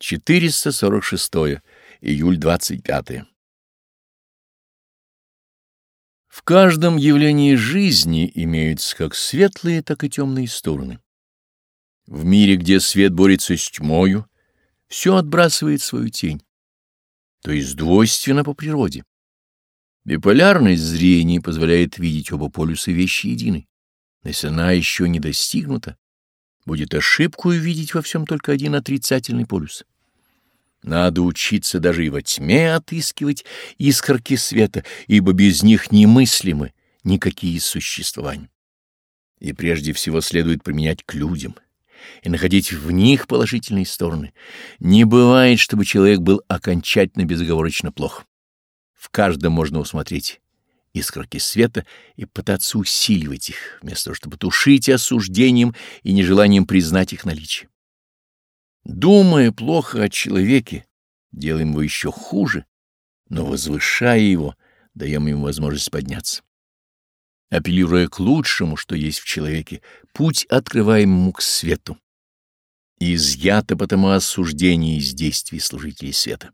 446. Июль 25. В каждом явлении жизни имеются как светлые, так и темные стороны. В мире, где свет борется с тьмою, все отбрасывает свою тень, то есть двойственно по природе. Биполярность зрения позволяет видеть оба полюса вещи едины. Но если она еще не достигнута, будет ошибку видеть во всем только один отрицательный полюс. Надо учиться даже и во тьме отыскивать искорки света, ибо без них немыслимы никакие существования. И прежде всего следует применять к людям и находить в них положительные стороны. Не бывает, чтобы человек был окончательно безоговорочно плох. В каждом можно усмотреть искорки света и пытаться усиливать их, вместо того, чтобы тушить осуждением и нежеланием признать их наличие. Думая плохо о человеке, делаем его еще хуже, но, возвышая его, даем ему возможность подняться. Апеллируя к лучшему, что есть в человеке, путь открываем ему к свету. Изъято потому осуждение из действий служителей света.